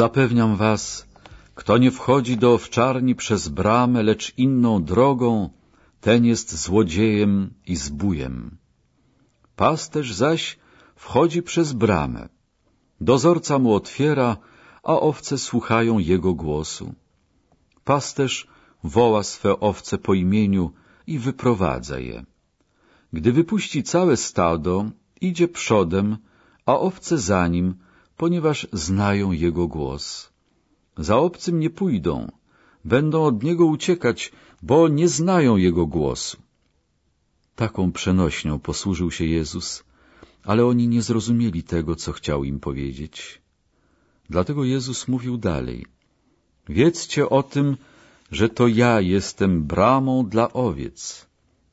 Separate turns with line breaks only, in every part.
Zapewniam was, kto nie wchodzi do owczarni przez bramę, lecz inną drogą, ten jest złodziejem i zbójem. Pasterz zaś wchodzi przez bramę. Dozorca mu otwiera, a owce słuchają jego głosu. Pasterz woła swe owce po imieniu i wyprowadza je. Gdy wypuści całe stado, idzie przodem, a owce za nim, ponieważ znają jego głos. Za obcym nie pójdą, będą od niego uciekać, bo nie znają jego głosu. Taką przenośnią posłużył się Jezus, ale oni nie zrozumieli tego, co chciał im powiedzieć. Dlatego Jezus mówił dalej. Wiedzcie o tym, że to ja jestem bramą dla owiec.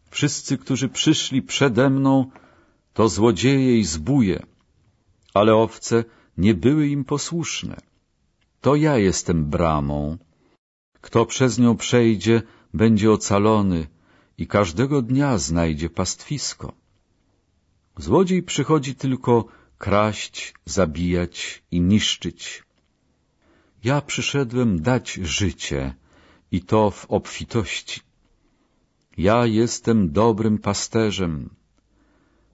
Wszyscy, którzy przyszli przede mną, to złodzieje i zbóje, ale owce nie były im posłuszne. To ja jestem bramą. Kto przez nią przejdzie, będzie ocalony i każdego dnia znajdzie pastwisko. Złodziej przychodzi tylko kraść, zabijać i niszczyć. Ja przyszedłem dać życie i to w obfitości. Ja jestem dobrym pasterzem.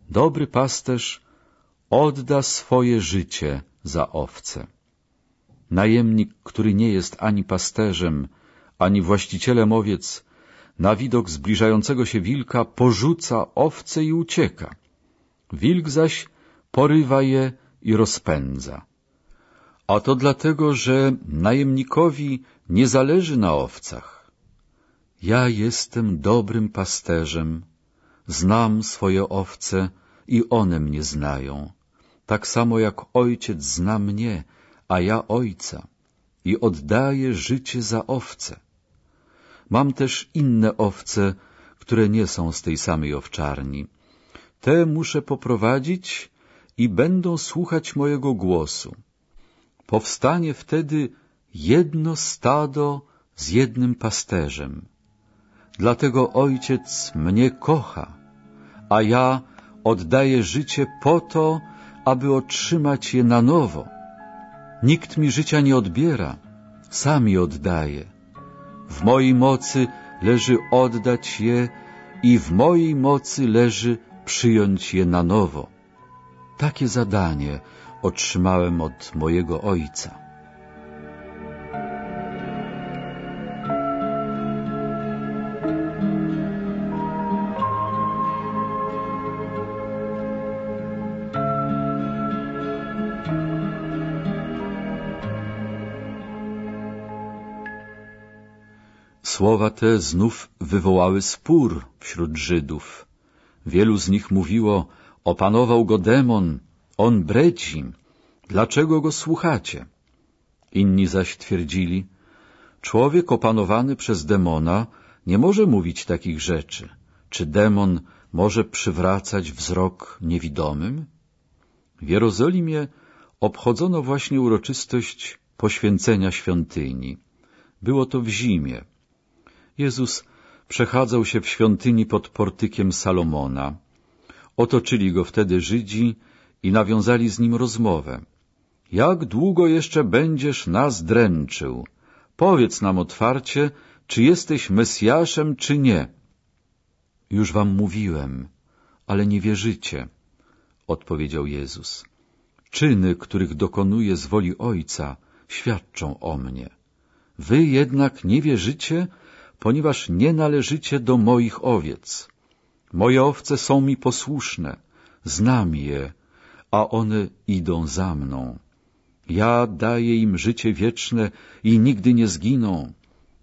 Dobry pasterz odda swoje życie za owce. Najemnik, który nie jest ani pasterzem, ani właścicielem owiec, na widok zbliżającego się wilka porzuca owce i ucieka. Wilk zaś porywa je i rozpędza. A to dlatego, że najemnikowi nie zależy na owcach. Ja jestem dobrym pasterzem, znam swoje owce i one mnie znają, tak samo jak ojciec zna mnie, a ja ojca i oddaję życie za owce. Mam też inne owce, które nie są z tej samej owczarni. Te muszę poprowadzić i będą słuchać mojego głosu. Powstanie wtedy jedno stado z jednym pasterzem. Dlatego Ojciec mnie kocha, a ja oddaję życie po to, aby otrzymać je na nowo. Nikt mi życia nie odbiera, sam je oddaje. W mojej mocy leży oddać je i w mojej mocy leży przyjąć je na nowo. Takie zadanie otrzymałem od mojego Ojca. Słowa te znów wywołały spór wśród Żydów. Wielu z nich mówiło, opanował go demon, on bredzi, dlaczego go słuchacie? Inni zaś twierdzili, człowiek opanowany przez demona nie może mówić takich rzeczy. Czy demon może przywracać wzrok niewidomym? W Jerozolimie obchodzono właśnie uroczystość poświęcenia świątyni. Było to w zimie. Jezus przechadzał się w świątyni pod portykiem Salomona. Otoczyli go wtedy Żydzi i nawiązali z nim rozmowę. Jak długo jeszcze będziesz nas dręczył? Powiedz nam otwarcie, czy jesteś Mesjaszem, czy nie. Już wam mówiłem, ale nie wierzycie, odpowiedział Jezus. Czyny, których dokonuję z woli Ojca, świadczą o mnie. Wy jednak nie wierzycie, ponieważ nie należycie do moich owiec. Moje owce są mi posłuszne, znam je, a one idą za mną. Ja daję im życie wieczne i nigdy nie zginą.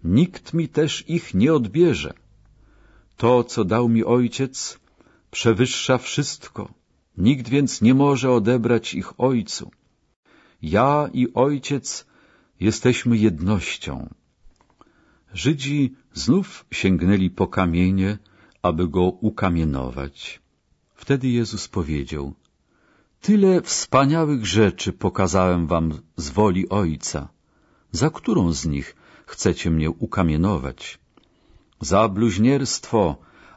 Nikt mi też ich nie odbierze. To, co dał mi Ojciec, przewyższa wszystko. Nikt więc nie może odebrać ich Ojcu. Ja i Ojciec jesteśmy jednością. Żydzi znów sięgnęli po kamienie, aby go ukamienować. Wtedy Jezus powiedział, Tyle wspaniałych rzeczy pokazałem wam z woli Ojca. Za którą z nich chcecie mnie ukamienować? Za bluźnierstwo,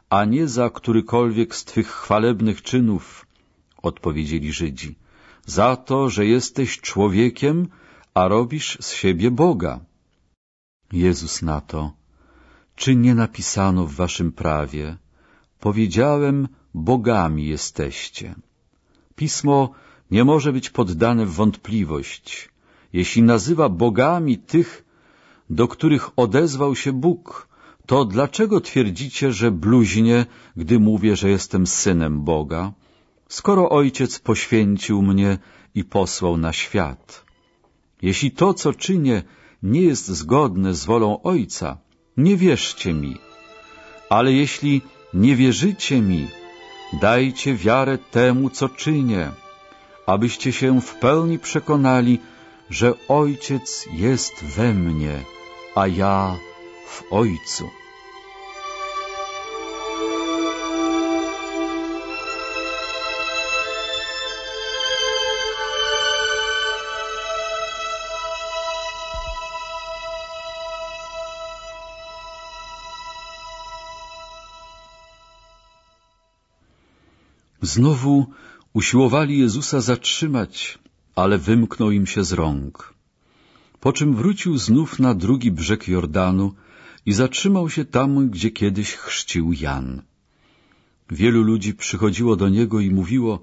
a nie za którykolwiek z twych chwalebnych czynów, odpowiedzieli Żydzi. Za to, że jesteś człowiekiem, a robisz z siebie Boga. Jezus na to, czy nie napisano w waszym prawie, powiedziałem, bogami jesteście. Pismo nie może być poddane w wątpliwość, jeśli nazywa bogami tych, do których odezwał się Bóg, to dlaczego twierdzicie, że bluźnie, gdy mówię, że jestem synem Boga, skoro Ojciec poświęcił mnie i posłał na świat? Jeśli to, co czynię, nie jest zgodne z wolą Ojca, nie wierzcie mi. Ale jeśli nie wierzycie mi, dajcie wiarę temu, co czynię, abyście się w pełni przekonali, że Ojciec jest we mnie, a ja w Ojcu. Znowu usiłowali Jezusa zatrzymać, ale wymknął im się z rąk. Po czym wrócił znów na drugi brzeg Jordanu i zatrzymał się tam, gdzie kiedyś chrzcił Jan. Wielu ludzi przychodziło do niego i mówiło,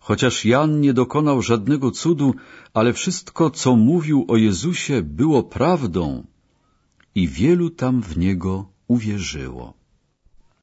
chociaż Jan nie dokonał żadnego cudu, ale wszystko, co mówił o Jezusie, było prawdą i wielu tam w niego uwierzyło.